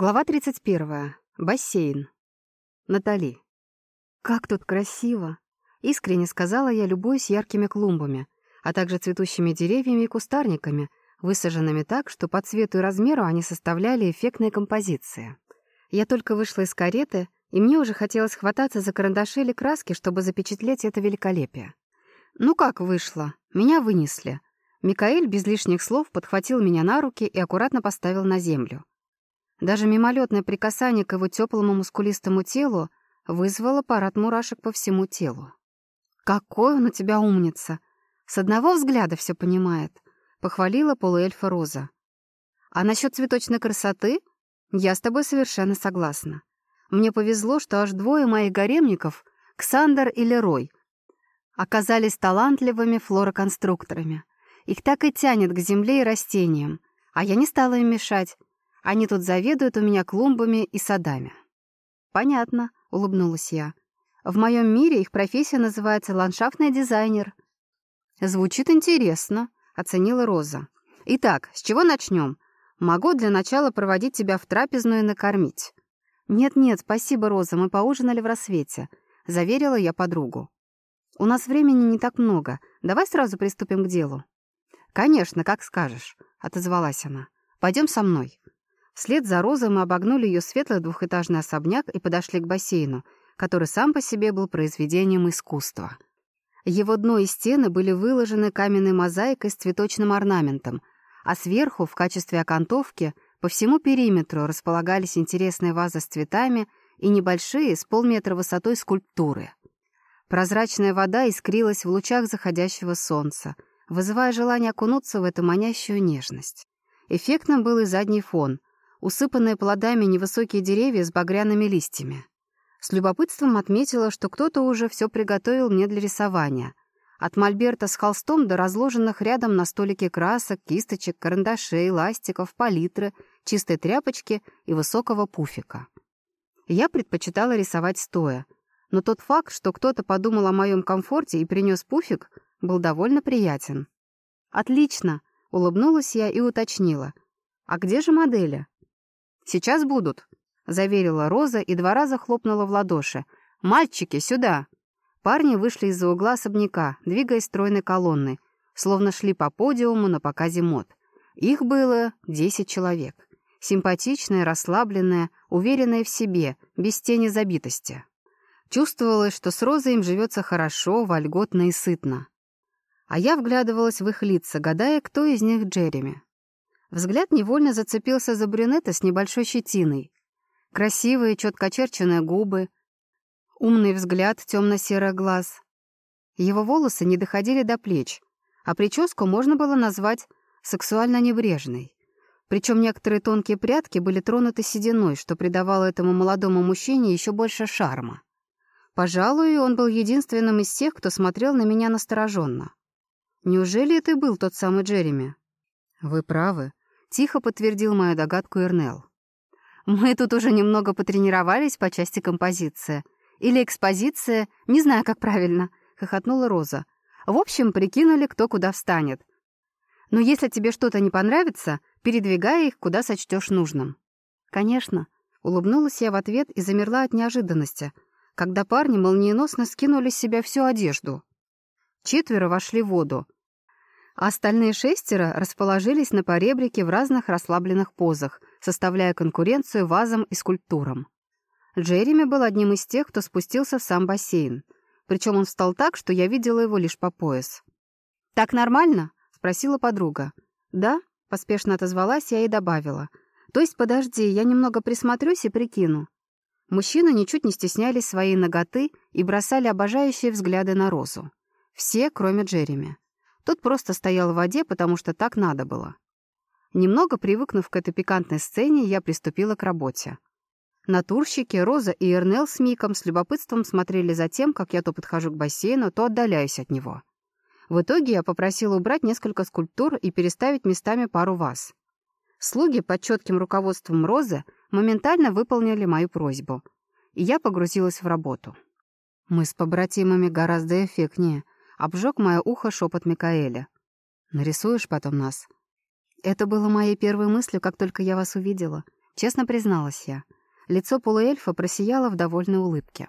Глава 31. Бассейн. Натали. «Как тут красиво!» — искренне сказала я, любуясь яркими клумбами, а также цветущими деревьями и кустарниками, высаженными так, что по цвету и размеру они составляли эффектные композиции. Я только вышла из кареты, и мне уже хотелось хвататься за карандаши или краски, чтобы запечатлеть это великолепие. Ну как вышло? Меня вынесли. Микаэль без лишних слов подхватил меня на руки и аккуратно поставил на землю. Даже мимолетное прикасание к его теплому мускулистому телу вызвало парад мурашек по всему телу. «Какой он у тебя умница! С одного взгляда все понимает», — похвалила полуэльфа Роза. «А насчет цветочной красоты я с тобой совершенно согласна. Мне повезло, что аж двое моих гаремников, Ксандер и Лерой, оказались талантливыми флороконструкторами. Их так и тянет к земле и растениям, а я не стала им мешать, они тут заведуют у меня клумбами и садами». «Понятно», — улыбнулась я. «В моем мире их профессия называется ландшафтный дизайнер». «Звучит интересно», — оценила Роза. «Итак, с чего начнем? Могу для начала проводить тебя в трапезную и накормить». «Нет-нет, спасибо, Роза, мы поужинали в рассвете», — заверила я подругу. «У нас времени не так много. Давай сразу приступим к делу». «Конечно, как скажешь», — отозвалась она. «Пойдем со мной». Вслед за Розой мы обогнули ее светлый двухэтажный особняк и подошли к бассейну, который сам по себе был произведением искусства. Его дно и стены были выложены каменной мозаикой с цветочным орнаментом, а сверху, в качестве окантовки, по всему периметру располагались интересные вазы с цветами и небольшие, с полметра высотой, скульптуры. Прозрачная вода искрилась в лучах заходящего солнца, вызывая желание окунуться в эту манящую нежность. Эффектным был и задний фон — усыпанные плодами невысокие деревья с багряными листьями. С любопытством отметила, что кто-то уже все приготовил мне для рисования. От мольберта с холстом до разложенных рядом на столике красок, кисточек, карандашей, ластиков, палитры, чистой тряпочки и высокого пуфика. Я предпочитала рисовать стоя, но тот факт, что кто-то подумал о моем комфорте и принес пуфик, был довольно приятен. «Отлично!» — улыбнулась я и уточнила. «А где же модели?» «Сейчас будут», — заверила Роза и два раза хлопнула в ладоши. «Мальчики, сюда!» Парни вышли из-за угла особняка, двигаясь стройной колонной, словно шли по подиуму на показе мод. Их было десять человек. Симпатичные, расслабленные, уверенные в себе, без тени забитости. Чувствовалось, что с Розой им живется хорошо, вольготно и сытно. А я вглядывалась в их лица, гадая, кто из них Джереми. Взгляд невольно зацепился за брюнета с небольшой щетиной. Красивые, четко очерченные губы, умный взгляд темно-серых глаз. Его волосы не доходили до плеч, а прическу можно было назвать сексуально небрежной. Причем некоторые тонкие прядки были тронуты сединой, что придавало этому молодому мужчине еще больше шарма. Пожалуй, он был единственным из тех, кто смотрел на меня настороженно. Неужели это был тот самый Джереми? Вы правы, Тихо подтвердил мою догадку Эрнел. «Мы тут уже немного потренировались по части композиции. Или экспозиция, не знаю, как правильно», — хохотнула Роза. «В общем, прикинули, кто куда встанет. Но если тебе что-то не понравится, передвигай их, куда сочтешь нужным». «Конечно», — улыбнулась я в ответ и замерла от неожиданности, когда парни молниеносно скинули с себя всю одежду. Четверо вошли в воду, а остальные шестеро расположились на поребрике в разных расслабленных позах, составляя конкуренцию вазам и скульптурам. Джереми был одним из тех, кто спустился в сам бассейн. Причем он встал так, что я видела его лишь по пояс. «Так нормально?» — спросила подруга. «Да», — поспешно отозвалась я и добавила. «То есть, подожди, я немного присмотрюсь и прикину». Мужчины ничуть не стеснялись своей ноготы и бросали обожающие взгляды на Розу. Все, кроме Джереми. Тот просто стоял в воде, потому что так надо было. Немного привыкнув к этой пикантной сцене, я приступила к работе. Натурщики, Роза и Эрнел с Миком с любопытством смотрели за тем, как я то подхожу к бассейну, то отдаляюсь от него. В итоге я попросила убрать несколько скульптур и переставить местами пару ваз. Слуги под четким руководством Розы моментально выполнили мою просьбу, и я погрузилась в работу. Мы с побратимами гораздо эффектнее — Обжег мое ухо шепот Микаэля. «Нарисуешь потом нас?» Это было моей первой мыслью, как только я вас увидела. Честно призналась я. Лицо полуэльфа просияло в довольной улыбке.